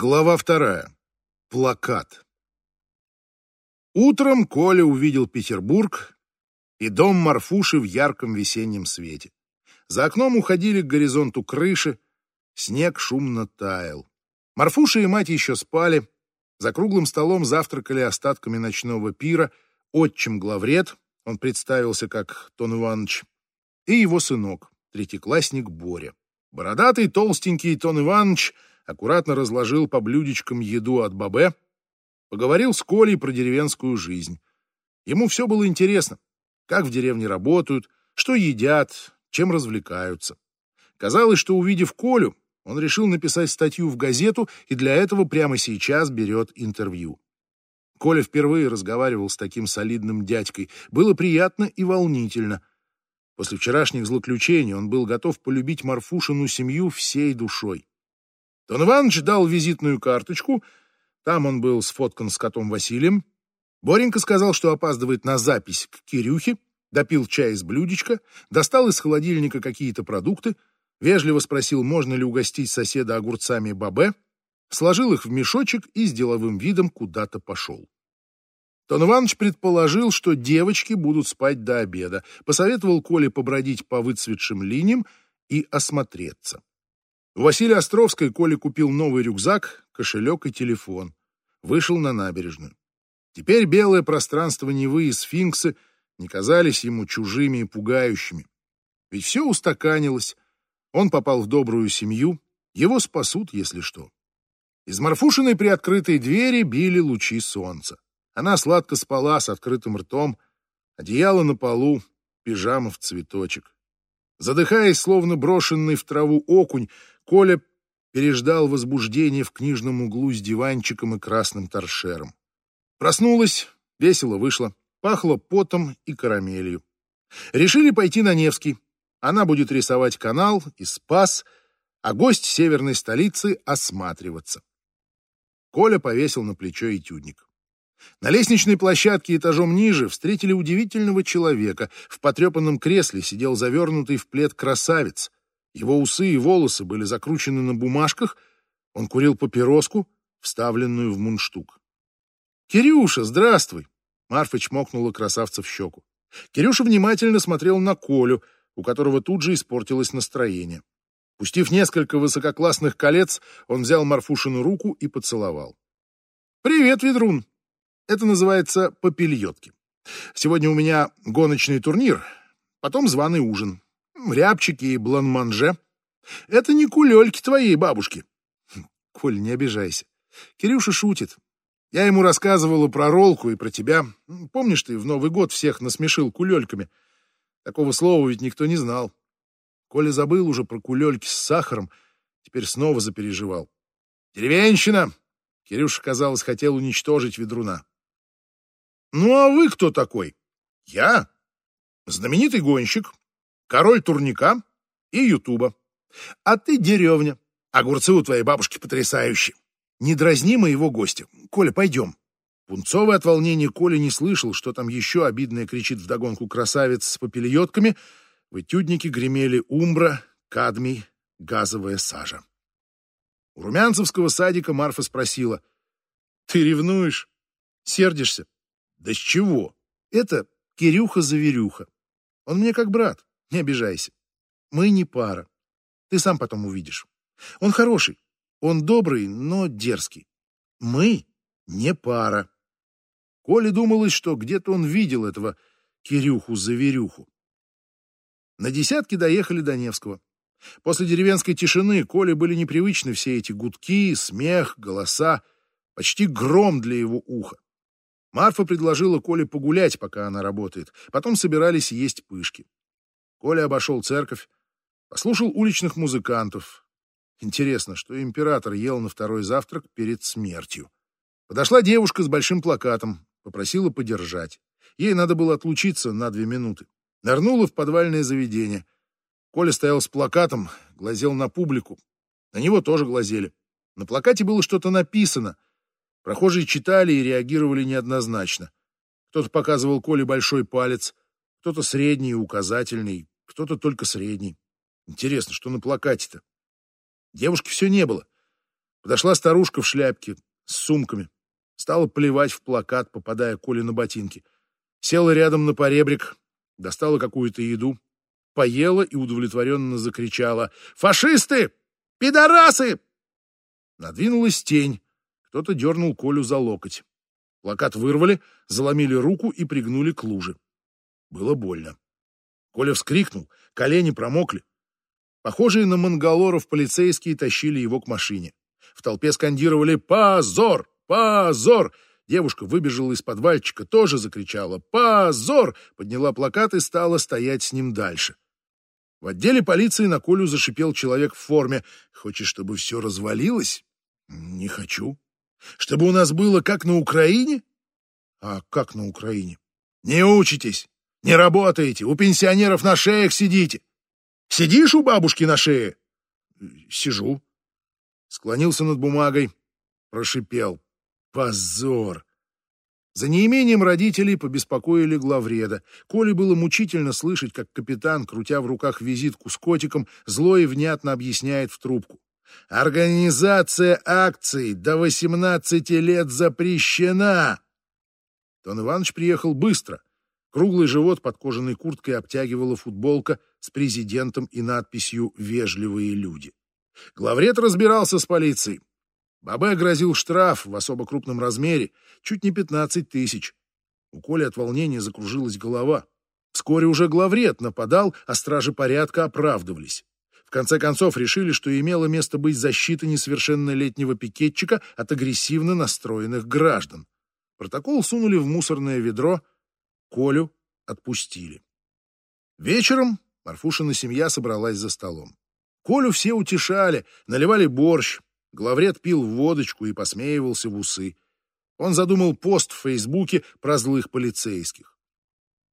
Глава вторая. Плакат. Утром Коля увидел Петербург и дом Марфуши в ярком весеннем свете. За окном уходили к горизонту крыши, снег шумно таял. Марфуша и мать еще спали, за круглым столом завтракали остатками ночного пира, отчим главред, он представился как Тон Иванович, и его сынок, третьеклассник Боря. Бородатый, толстенький Тон Иванович — аккуратно разложил по блюдечкам еду от Бабе, поговорил с Колей про деревенскую жизнь. Ему все было интересно, как в деревне работают, что едят, чем развлекаются. Казалось, что, увидев Колю, он решил написать статью в газету и для этого прямо сейчас берет интервью. Коля впервые разговаривал с таким солидным дядькой. Было приятно и волнительно. После вчерашних злоключений он был готов полюбить Марфушину семью всей душой. Тон Иванович дал визитную карточку. Там он был сфоткан с котом Василием. Боренька сказал, что опаздывает на запись к Кирюхе, допил чай из блюдечка, достал из холодильника какие-то продукты, вежливо спросил, можно ли угостить соседа огурцами бабе, сложил их в мешочек и с деловым видом куда-то пошел. Тон Иванович предположил, что девочки будут спать до обеда, посоветовал Коле побродить по выцветшим линиям и осмотреться. У Василия Островской Коля купил новый рюкзак, кошелек и телефон. Вышел на набережную. Теперь белое пространство Невы и сфинксы не казались ему чужими и пугающими. Ведь все устаканилось. Он попал в добрую семью, его спасут, если что. Из Марфушиной приоткрытой двери били лучи солнца. Она сладко спала с открытым ртом, одеяло на полу, пижама в цветочек. Задыхаясь, словно брошенный в траву окунь, Коля переждал возбуждение в книжном углу с диванчиком и красным торшером. Проснулась, весело вышла, пахло потом и карамелью. Решили пойти на Невский. Она будет рисовать канал и спас, а гость северной столицы осматриваться. Коля повесил на плечо этюдник. На лестничной площадке этажом ниже встретили удивительного человека. В потрепанном кресле сидел завернутый в плед красавец. Его усы и волосы были закручены на бумажках, он курил папироску, вставленную в мундштук. «Кирюша, здравствуй!» Марфа чмокнула красавца в щеку. Кирюша внимательно смотрел на Колю, у которого тут же испортилось настроение. Пустив несколько высококлассных колец, он взял Марфушину руку и поцеловал. «Привет, ведрун! Это называется попельотки. Сегодня у меня гоночный турнир, потом званый ужин рябчики и бланманже. Это не кулельки твоей бабушки. Коль, не обижайся. Кирюша шутит. Я ему рассказывала про ролку и про тебя. Помнишь, ты в Новый год всех насмешил кулельками? Такого слова ведь никто не знал. Коля забыл уже про кулельки с сахаром, теперь снова запереживал. «Деревенщина!» Кирюша, казалось, хотел уничтожить ведруна. «Ну а вы кто такой?» «Я? Знаменитый гонщик, король турника и ютуба. А ты деревня. Огурцы у твоей бабушки потрясающие. Не дразни моего гостя. Коля, пойдем. Пунцовый от волнения Коля не слышал, что там еще обидное кричит вдогонку красавец с попельотками. В этюднике гремели умбра, кадмий, газовая сажа. У румянцевского садика Марфа спросила. «Ты ревнуешь? Сердишься?» «Да с чего?» «Это Кирюха-заверюха. Он мне как брат. Не обижайся. Мы не пара. Ты сам потом увидишь. Он хороший. Он добрый, но дерзкий. Мы не пара. Коле думалось, что где-то он видел этого Кирюху-заверюху. На десятки доехали до Невского. После деревенской тишины Коле были непривычны все эти гудки, смех, голоса, почти гром для его уха. Марфа предложила Коле погулять, пока она работает. Потом собирались есть пышки. Коля обошел церковь, послушал уличных музыкантов. Интересно, что император ел на второй завтрак перед смертью. Подошла девушка с большим плакатом, попросила подержать. Ей надо было отлучиться на две минуты. Нырнула в подвальное заведение. Коля стоял с плакатом, глазел на публику. На него тоже глазели. На плакате было что-то написано. Прохожие читали и реагировали неоднозначно. Кто-то показывал Коле большой палец, кто-то средний и указательный, кто-то только средний. Интересно, что на плакате-то? Девушки все не было. Подошла старушка в шляпке с сумками. Стала плевать в плакат, попадая Коле на ботинки. Села рядом на поребрик, достала какую-то еду, поела и удовлетворенно закричала «Фашисты! Пидорасы!» Надвинулась тень. Кто-то дернул Колю за локоть. Плакат вырвали, заломили руку и пригнули к луже. Было больно. Коля вскрикнул, колени промокли. Похожие на монголоров полицейские тащили его к машине. В толпе скандировали «Позор! Позор!» Девушка выбежала из подвальчика, тоже закричала «Позор!», подняла плакат и стала стоять с ним дальше. В отделе полиции на Колю зашипел человек в форме. «Хочешь, чтобы все развалилось?» «Не хочу». «Чтобы у нас было как на Украине?» «А как на Украине?» «Не учитесь, не работаете, у пенсионеров на шеях сидите. Сидишь у бабушки на шее?» «Сижу». Склонился над бумагой, прошипел. «Позор!» За неимением родителей побеспокоили главреда. Коле было мучительно слышать, как капитан, крутя в руках визитку с котиком, зло и внятно объясняет в трубку. «Организация акций до 18 лет запрещена!» Тон Иванович приехал быстро. Круглый живот под кожаной курткой обтягивала футболка с президентом и надписью «Вежливые люди». Главред разбирался с полицией. Бабе грозил штраф в особо крупном размере, чуть не 15 тысяч. У Коли от волнения закружилась голова. Вскоре уже главред нападал, а стражи порядка оправдывались. В конце концов решили, что имело место быть защита несовершеннолетнего пикетчика от агрессивно настроенных граждан. Протокол сунули в мусорное ведро, Колю отпустили. Вечером Марфушина семья собралась за столом. Колю все утешали, наливали борщ. Главред пил водочку и посмеивался в усы. Он задумал пост в Фейсбуке про злых полицейских.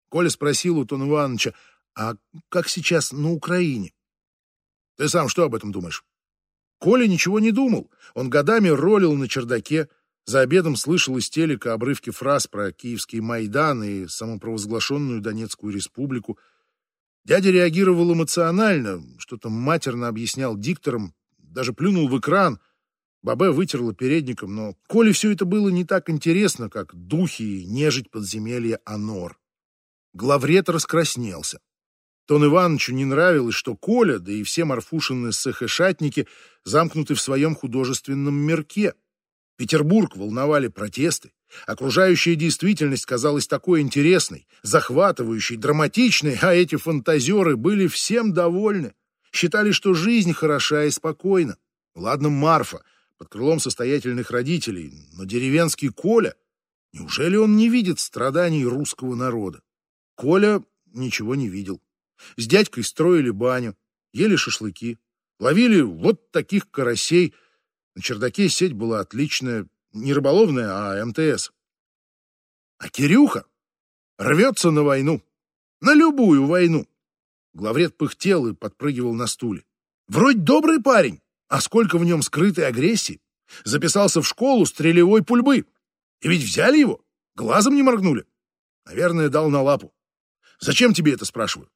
Коля спросил у Тона Ивановича, а как сейчас на Украине? Ты сам что об этом думаешь? Коля ничего не думал. Он годами ролил на чердаке, за обедом слышал из телека обрывки фраз про киевский Майдан и самопровозглашенную Донецкую республику. Дядя реагировал эмоционально, что-то матерно объяснял дикторам, даже плюнул в экран. Бабе вытерла передником, но Коле все это было не так интересно, как духи и нежить подземелья Анор. Главред раскраснелся. Тон Ивановичу не нравилось, что Коля, да и все Марфушины СХШатники замкнуты в своем художественном мирке. Петербург волновали протесты. Окружающая действительность казалась такой интересной, захватывающей, драматичной, а эти фантазеры были всем довольны. Считали, что жизнь хороша и спокойна. Ладно, Марфа, под крылом состоятельных родителей, но деревенский Коля... Неужели он не видит страданий русского народа? Коля ничего не видел. С дядькой строили баню, ели шашлыки, ловили вот таких карасей. На чердаке сеть была отличная, не рыболовная, а МТС. А Кирюха рвется на войну, на любую войну. Главред пыхтел и подпрыгивал на стуле. Вроде добрый парень, а сколько в нем скрытой агрессии. Записался в школу стрелевой пульбы. И ведь взяли его, глазом не моргнули. Наверное, дал на лапу. Зачем тебе это, спрашиваю?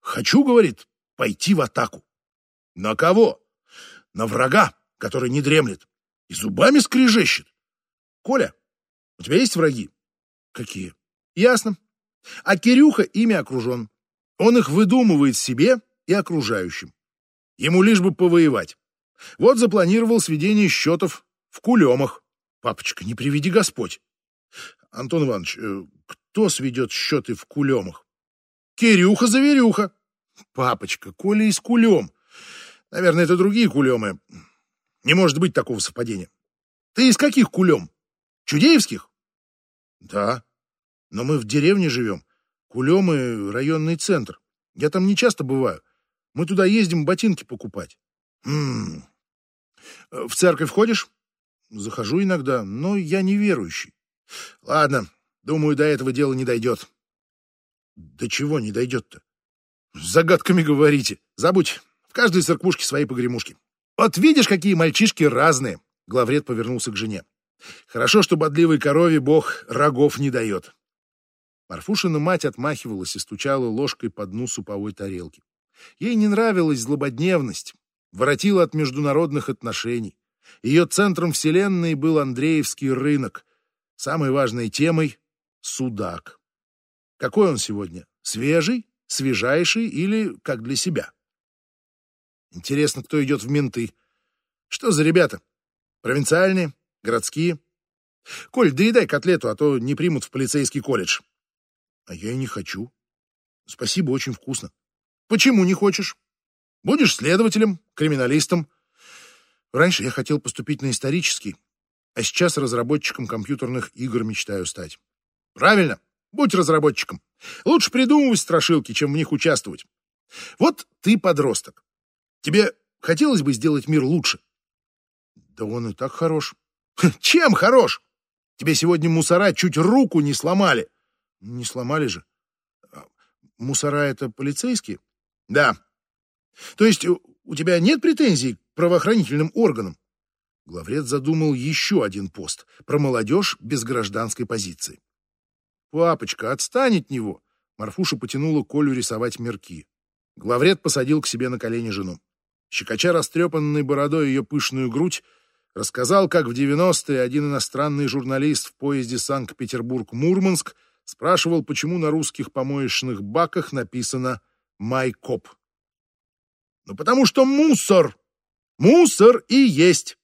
Хочу, говорит, пойти в атаку. На кого? На врага, который не дремлет и зубами скрежещет. Коля, у тебя есть враги? Какие? Ясно. А Кирюха ими окружен. Он их выдумывает себе и окружающим. Ему лишь бы повоевать. Вот запланировал сведение счетов в кулемах. Папочка, не приведи Господь. Антон Иванович, э, кто сведет счеты в кулемах? Кирюха-заверюха. Папочка, Коля из кулем. Наверное, это другие кулемы. Не может быть такого совпадения. Ты из каких кулем? Чудеевских? Да. Но мы в деревне живем. Кулемы — районный центр. Я там не часто бываю. Мы туда ездим ботинки покупать. М -м -м. В церковь ходишь? Захожу иногда, но я не верующий. Ладно, думаю, до этого дела не дойдет. До чего не дойдет-то? Загадками говорите. Забудь. В каждой церквушке свои погремушки. Вот видишь, какие мальчишки разные. Главред повернулся к жене. Хорошо, что бодливой корове бог рогов не дает. Марфушина мать отмахивалась и стучала ложкой по дну суповой тарелки. Ей не нравилась злободневность, воротила от международных отношений. Ее центром вселенной был Андреевский рынок, самой важной темой — судак. Какой он сегодня? Свежий, свежайший или как для себя? Интересно, кто идет в менты. Что за ребята? Провинциальные? Городские? Коль, доедай котлету, а то не примут в полицейский колледж. А я и не хочу. Спасибо, очень вкусно. Почему не хочешь? Будешь следователем, криминалистом. Раньше я хотел поступить на исторический, а сейчас разработчиком компьютерных игр мечтаю стать. Правильно, будь разработчиком. Лучше придумывать страшилки, чем в них участвовать. Вот ты подросток. Тебе хотелось бы сделать мир лучше? Да он и так хорош. Чем хорош? Тебе сегодня мусора чуть руку не сломали. Не сломали же. А мусора — это полицейские? Да. То есть у тебя нет претензий к правоохранительным органам? Главред задумал еще один пост про молодежь без гражданской позиции. «Папочка, отстань от него!» Марфуша потянула Колю рисовать мерки. Главред посадил к себе на колени жену. Щекоча растрепанной бородой ее пышную грудь, рассказал, как в 90-е один иностранный журналист в поезде Санкт-Петербург-Мурманск спрашивал, почему на русских помоечных баках написано «Майкоп». «Ну, потому что мусор! Мусор и есть!»